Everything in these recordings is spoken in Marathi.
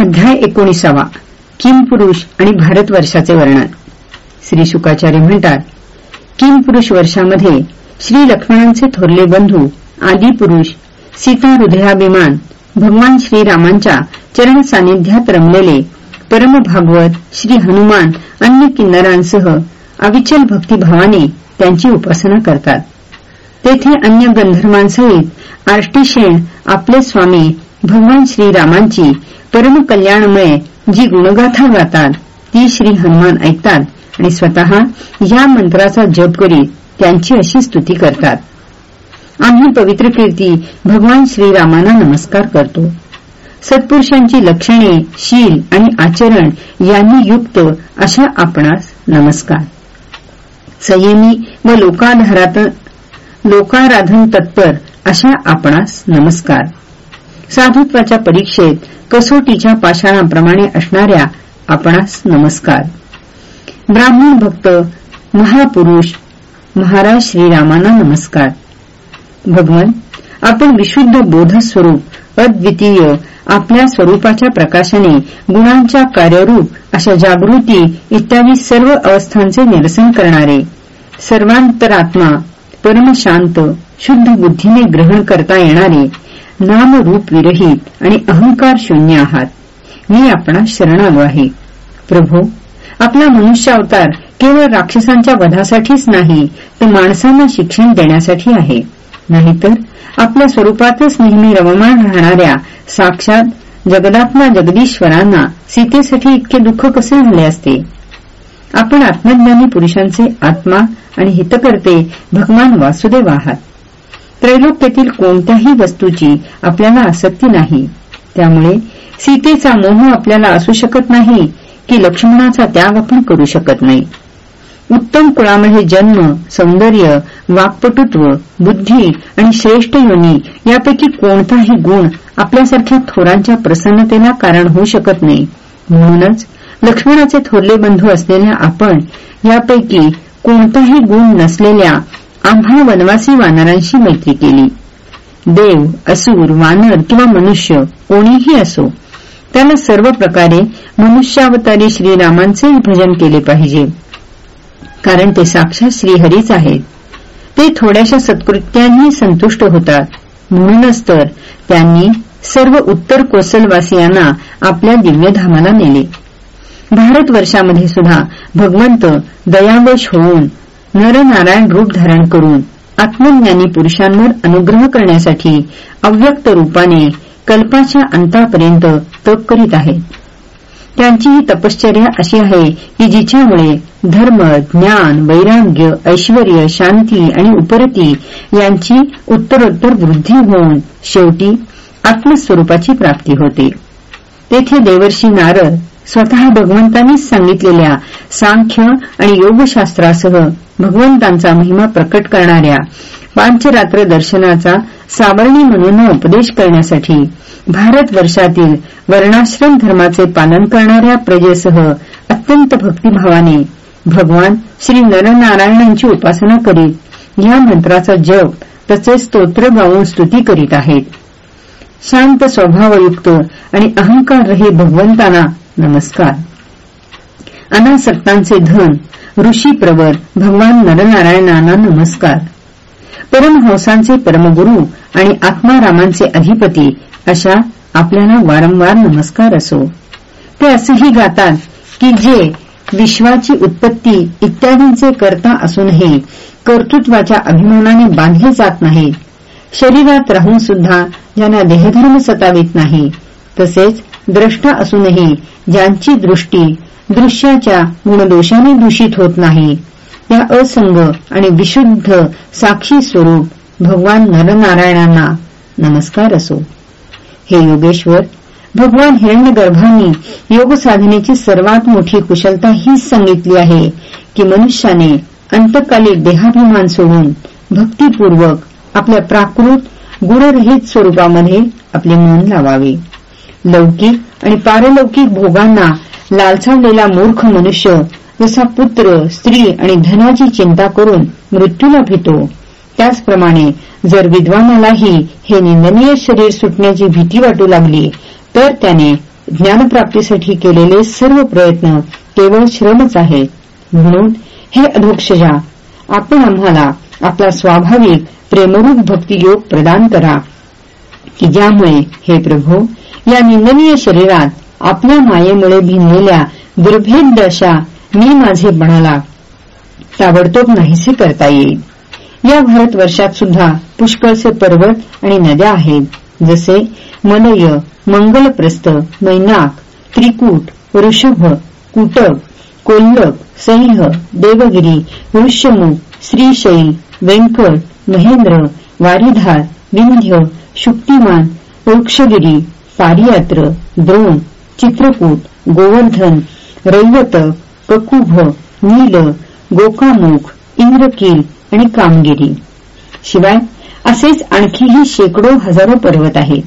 अध्याय एकोणीसावा. किम पुरुष आणि भारतवर्षाचे वर्णन. श्री शुकाचार्य म्हणतात किम पुरुष वर्षामध्ये श्री लक्ष्मणांचे थोरले बंधू आदी पुरुष सीता हृदयाभिमान भगवान श्रीरामांच्या चरण सानिध्यात रमलेले परमभागवत श्री हनुमान अन्य किन्नरांसह अविचल भक्तिभावाने त्यांची उपासना करतात. तेथे अन्य गंधर्वांसहित आर्टिशेण आपले स्वामी भगवान श्रीरामांची परमकल्याणमय जी गुणगाथा गातात ती श्री हनुमान ऐकतात आणि स्वतः या मंत्राचा जप करीत त्यांची अशी स्तुती करतात. आम्ही पवित्र कीर्ती भगवान श्रीरामांना नमस्कार करतो. सत्पुरुषांची लक्षणे शील आणि आचरण यांनी युक्त अशा आपणास नमस्कार. संयमी व लोकाधारात लोकाराधन तत्पर अशा आपणास नमस्कार. साधुत्वाच्या परीक्षेत कसोटीच्या पाषाणाप्रमाणे असणाऱ्या आपणास नमस्कार. ब्राह्मण भक्त महापुरुष महाराज श्रीरामांना नमस्कार. भगवन आपण विशुद्ध बोधस्वरूप अद्वितीय आपल्या स्वरूपाच्या प्रकाशाने गुणांच्या कार्यरूप अशा जागृती इत्यादी सर्व अवस्थांचे निरसन करणारे सर्वांतरात्मा परमशांत शुद्ध बुद्धीने ग्रहण करता येणारे नामरूप विरहित आणि अहंकार शून्य आहात. मी आपणास शरण आलो आहे. प्रभू आपला मनुष्य अवतार केवळ राक्षसांच्या वधासाठीच नाही तर माणसांना शिक्षण देण्यासाठी आहे. नाहीतर आपल्या स्वरूपातच नेहमी रममाण राहणाऱ्या साक्षात जगदात्मा जगदीश्वरांना सीतेसाठी इतके दुःख कसे झाले असते? आपण आत्मज्ञानी पुरुषांचे आत्मा आणि हितकर्ते भगवान वासुदेव आहात. त्रैलोक्यातील कोणत्याही वस्तूची आपल्याला आसक्ती नाही. त्यामुळे सीतेचा मोह आपल्याला असू शकत नाही की लक्ष्मणाचा त्याग आपण करू शकत नाही. उत्तम कुळामध्ये जन्म सौंदर्य वाक्पटुत्व बुद्धी आणि श्रेष्ठ योनी यापैकी कोणताही गुण आपल्यासारख्या थोरांच्या प्रसन्नतेला कारण होऊ शकत नाही. म्हणूनच लक्ष्मणाचे थोरले बंधू असलेल्या आपण यापैकी कोणताही गुण नसलेल्या आम्हा वनवासी वानरांशी मैत्री केली. देव असुर वानर किंवा मनुष्य कोणीही असो त्याला सर्व प्रकारे मनुष्यावतारी श्रीरामांचे भजन केले पाहिजे. कारण ते साक्षात श्रीहरीच आहेत. ते थोड्याशा सत्कृत्यांनी संतुष्ट होतात. म्हणूनच तर त्यांनी सर्व उत्तर कोसलवासियांना आपल्या दिव्यधामाला नेले. भारतवर्षामध्ये सुद्धा भगवंत दयावश होऊन नरनारायण रूप धारण करून आत्मज्ञानी पुरुषांवर अनुग्रह करण्यासाठी अव्यक्त रूपाने कल्पाच्या अंतापर्यंत तप करीत आहेत. त्यांची ही तपश्चर्या अशी आहे की जिच्यामुळे धर्म ज्ञान वैराग्य ऐश्वर शांती आणि उपरती यांची उत्तरोत्तर वृद्धी होऊन शेवटी आत्मस्वरूपाची प्राप्ती होते. तेथे देवर्षी नारद स्वतः भगवंतांनीच सांगितलेल्या सांख्य आणि योगशास्त्रासह भगवंतांचा महिमा प्रकट करणाऱ्या पांचरात्र दर्शनाचा सावरणी म्हणून उपदेश करण्यासाठी भारतवर्षातील वर्णाश्रम धर्माचे पालन करणाऱ्या प्रजेसह अत्यंत भक्तिभावाने भगवान श्री नरनारायणांची उपासना करीत या मंत्राचा जप तसेच स्तोत्र गाऊन स्तुती करीत आहेत. शांत स्वभावयुक्त आणि अहंकाररहित भगवंतांना नमस्कार. अनासक्तांचे धन ऋषी प्रवर भगवान नरनारायणांना नमस्कार. परमहंसांचे परमगुरू आणि आत्मारामांचे अधिपती अशा आपल्याला वारंवार नमस्कार असो. ते असेही गातात की जे विश्वाची उत्पत्ती इत्यादींचे करता असूनही कर्तृत्वाच्या अभिमानाने बांधले जात नाहीत शरीरात राहून सुद्धा ज्यांना देहधर्म सतावित नाही तसेच द्रष्टा असूनही ज्यांची दृष्टी दृश्याच्या गुणदोषाने दूषित होत नाही त्या असंग आणि विशुद्ध साक्षी स्वरूप भगवान नरनारायणांना नमस्कार असो. हे योगेश्वर भगवान हिरण्यगर्भांनी योग साधनेची सर्वात मोठी कुशलता हीच सांगितली आहे की मनुष्याने अंतकालिक देहाभिमान सोडून भक्तीपूर्वक आपल्या प्राकृत गुणरहित स्वरूपामध्ये आपले मन लावावे. लौकिक आणि पारलौकिक भोगांना लालसावलेला मूर्ख मनुष्य जसा पुत्र स्त्री आणि धनाची चिंता करून मृत्यूला भीतो. त्याचप्रमाणे जर विद्वानालाही हे निंदनीय शरीर सुटण्याची भीती वाटू लागली तर त्याने ज्ञानप्राप्तीसाठी केलेले सर्व प्रयत्न केवळ श्रमच आहेत. म्हणून हे अधोक्षजा आपण आम्हाला आपला स्वाभाविक प्रेमरूप भक्तियोग प्रदान करा की ज्यामुळे हे प्रभू या निंदनीय शरीरात आपल्या मायेमुळे भिनलेल्या दुर्भेद दशा मी माझे बनाला ताबडतोब नाहीसे करता येईल. या भारतवर्षात सुद्धा पुष्कळचे पर्वत आणि नद्या आहेत जसे मलय मंगलप्रस्थ मैनाक त्रिकूट ऋषभ कुटक कोल्लक सैह देवगिरी ऋष्यमुख श्रीशैल वेंकट महेंद्र वारीधार विंध्य शुक्तिमान वृक्षगिरी पारियात्र द्रोण चित्रकूट गोवर्धन रैवत ककुभ नील गोकामुख इंद्रकील आणि कामगिरी. शिवाय असेच आणखीही शेकडो हजारो पर्वत आहेत.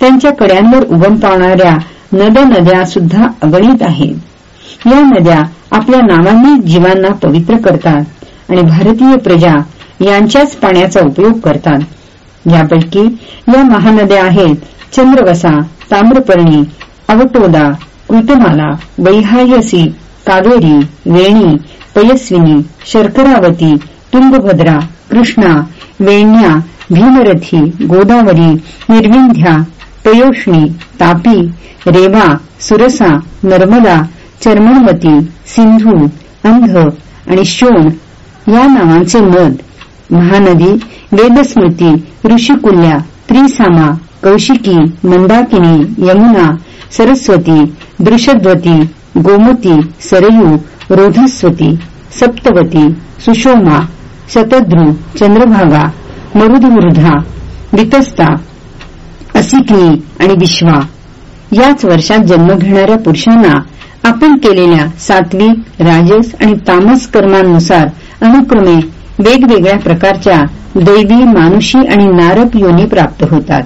त्यांच्या कड्यांवर उगम पावणाऱ्या नद्या नद्या सुद्धा अगणित आहेत. या नद्या आपल्या नावांनी जीवांना पवित्र करतात आणि भारतीय प्रजा यांच्याच पाण्याचा उपयोग करतात. यापैकी या महानद्या आहेत चंद्रवसा ताम्रपर्णी अवटोदा कृतमाला वैहायसी कावेरी वेणी पयस्विनी शर्करावती तुंगभद्रा कृष्णा वेण्या भीमरथी गोदावरी निर्विंध्या पयोष्णी तापी रेवा सुरसा नर्मदा चर्मणवती सिंधू अंध आणि शोण या नावांचे मध महानदी वेदस्मृती ऋषिकुल्या त्रिसामा कौशिकी मंदाकिनी यमुना सरस्वती दृषद्वती गोमती सरयू रोधस्वती सप्तवती सुशोमा शतद्रु चंद्रभागा मरुदवृधा वितस्ता असिकनी आणि विश्वा. याच वर्षात जन्म घेणाऱ्या पुरुषांना आपण केलेल्या सात्विक राजस आणि तामस कर्मांनुसार अनुक्रमे वेगवेगळ्या प्रकारच्या दैवी मानुषी आणि नारक योनी प्राप्त होतात.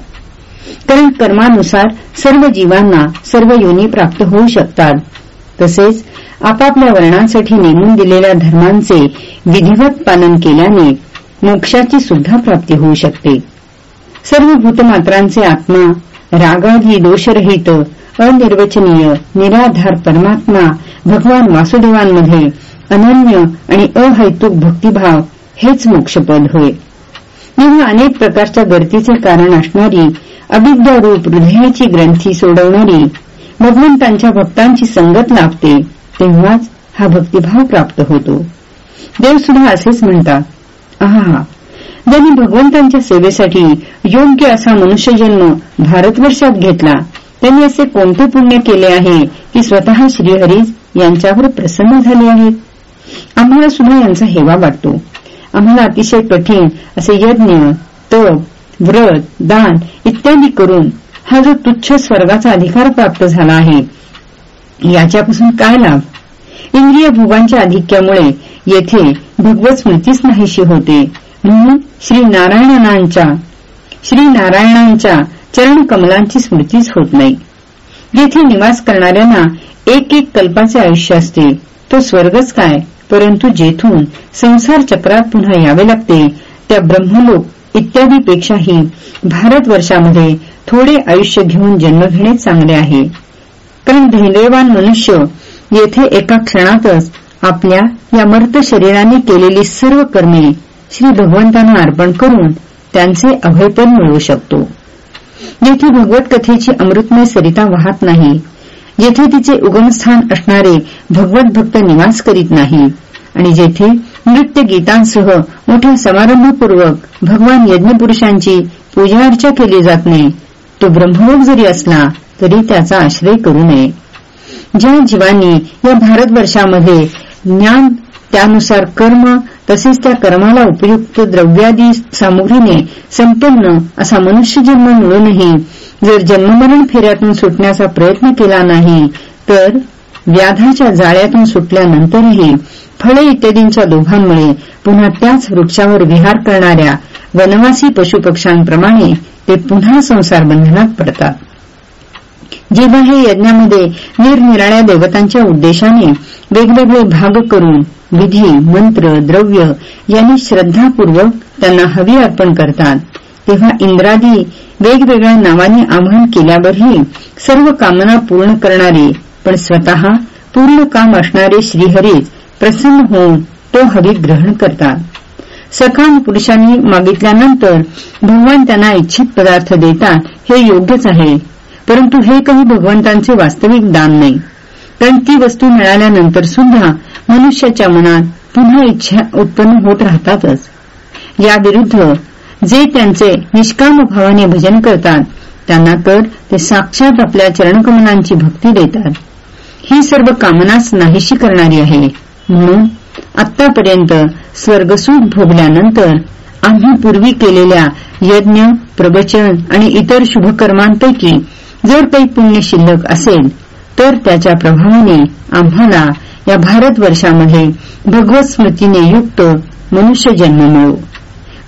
कारण कर्मानुसार सर्व जीवांना सर्व योनी प्राप्त होऊ शकतात. तसेच आपापल्या वर्णांसाठी नेमून दिलेल्या धर्मांचे विधिवत पालन केल्याने मोक्षाची सुद्धा प्राप्ती होऊ शकते. सर्व भूतमात्रांचे आत्मा रागाधी दोषरहित अनिर्वचनीय निराधार परमात्मा भगवान वासुदेवांमध्ये अनन्य आणि अहैतुक भक्तिभाव हेच मोक्षपद होय. जेव्हा अनेक प्रकारच्या गर्दीचे कारण असणारी अविद्यारूप हृदयाची ग्रंथी सोडवणारी भगवंतांच्या भक्तांची संगत लाभते तेव्हाच हा भक्तिभाव प्राप्त होतो. देवसुद्धा असेच म्हणतात आहा ज्यांनी भगवंतांच्या सेवेसाठी योग्य असा मनुष्यजन्म भारतवर्षात घेतला त्यांनी असे कोणते पुण्य केले आहे की स्वतः श्रीहरीज यांच्यावर प्रसन्न झाले आहेत? आम्हाला सुद्धा यांचा हेवा वाटतो. आम्हाला अतिशय कठीण असे यज्ञ तप व्रत दान इत्यादी करून हा जो तुच्छ स्वर्गाचा अधिकार प्राप्त झाला आहे याच्यापासून काय लाभ? इंद्रिय भोगांच्या आधिक्यामुळे येथे भगवत स्मृतीच नाहीशी होते. म्हणून श्री नारायणांच्या श्री नारायणांच्या चरणकमलांची स्मृतीच होत नाही. जेथे निवास करणाऱ्यांना एक एक कल्पाचे आयुष्य असते. तो स्वर्गच काय? परंतु जेथून संसार चक्रात पुन्हा यावे लागते त्या ब्रह्मलोक इत्यादीपेक्षाही भारतवर्षामध्ये थोडे आयुष्य घेऊन जन्म घेणे चांगले आहे. कारण धैर्यवान मनुष्य येथे एका क्षणातच आपल्या या मर्त शरीराने केलेली सर्व कर्मे श्री भगवंतांना अर्पण करून त्यांचे अभयपण मिळवू शकतो. येथे भगवत कथेची अमृतमय सरिता वाहत नाही. जेथे तिचे उगमस्थान असणारे भगवत भक्त निवास करीत नाही. आणि जेथे नृत्य गीतांसह मोठ्या समारंभपूर्वक भगवान यज्ञपुरुषांची पूजाअर्चा केली जात नाही तो ब्रह्मलोक जरी असला तरी त्याचा आश्रय करू नये. ज्या जीवांनी या भारतवर्षामध्ये ज्ञान त्यानुसार कर्म तसेच त्या कर्माला उपयुक्त द्रव्यादी सामुग्रीने संपन्न असा मनुष्यजन्म मिळूनही जर जन्ममरण फेऱ्यातून सुटण्याचा प्रयत्न केला नाही तर व्याधाच्या जाळ्यातून सुटल्यानंतरही फळे इत्यादींच्या दोघांमुळे पुन्हा त्याच वृक्षावर विहार करणाऱ्या वनवासी पशुपक्ष्यांप्रमाणे ते पुन्हा संसार बंधनात पडतात. जेव्हा हे यज्ञामध्ये निरनिराळ्या देवतांच्या उद्देशाने वेगवेगळे भाग करून विधी मंत्र द्रव्य यांनी श्रद्धापूर्वक त्यांना हवी अर्पण करतात तेव्हा इंद्रादी वेगवेगळ्या नावाने आव्हान केल्यावरही सर्व कामना पूर्ण करणारे पण स्वतः पूर्ण काम असणारे श्रीहरीच प्रसन्न होऊन तो हवी ग्रहण करतात. सकाम पुरुषांनी मागितल्यानंतर भगवान त्यांना इच्छित पदार्थ देतात हे योग्यच आहे परंतु हे काही भगवंतांचे वास्तविक दान नाही. कारण ती वस्तू मिळाल्यानंतर सुद्धा मनुष्याच्या मनात पुन्हा इच्छा उत्पन्न होत राहतातच. याविरुद्ध जे त्यांचे निष्काम भावाने भजन करतात त्यांना तर ते साक्षात आपल्या चरणकमनांची भक्ती देतात. ही सर्व कामनाच नाहीशी करणारी आहे. म्हणून आतापर्यंत स्वर्गसुख भोगल्यानंतर आम्ही पूर्वी केलेल्या यज्ञ प्रवचन आणि इतर शुभकर्मांपैकी जर काही पुण्य शिल्लक असेल तर त्याच्या प्रभावाने आम्हाला या भारतवर्षामध्ये भगवत स्मृतीने युक्त मनुष्य जन्म मिळो.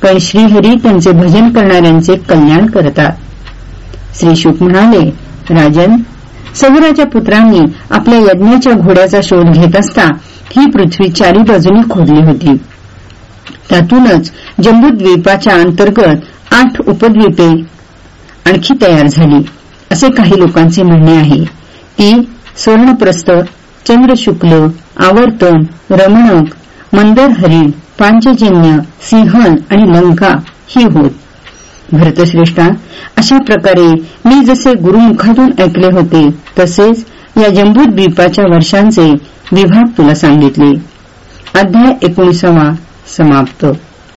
पण श्रीहरी त्यांचे भजन करणाऱ्यांचे कल्याण करतात. श्री शुक म्हणाले राजन सौराच्या पुत्रांनी आपल्या यज्ञाच्या घोड्याचा शोध घेत असता ही पृथ्वी चारी बाजूनी खोदली होती. त्यातूनच जम्बूद्वीपाच्या अंतर्गत आठ उपद्वीपे आणखी तयार झाली असे काही लोकांचे म्हणणे आहे. ती स्वर्णप्रस्थ चंद्रशुक्ल आवर्तन रमणक मंदर हरिण पांचजन्य सिंहन आणि लंका ही होत. भरतश्रेष्ठा अशा प्रकारे मी जसे गुरुमुखातून ऐकले होते तसेच या जम्बूद्वीपाच्या वर्षांचे विभाग तुला सांगितले. अध्याय एकोणीसावा समाप्त.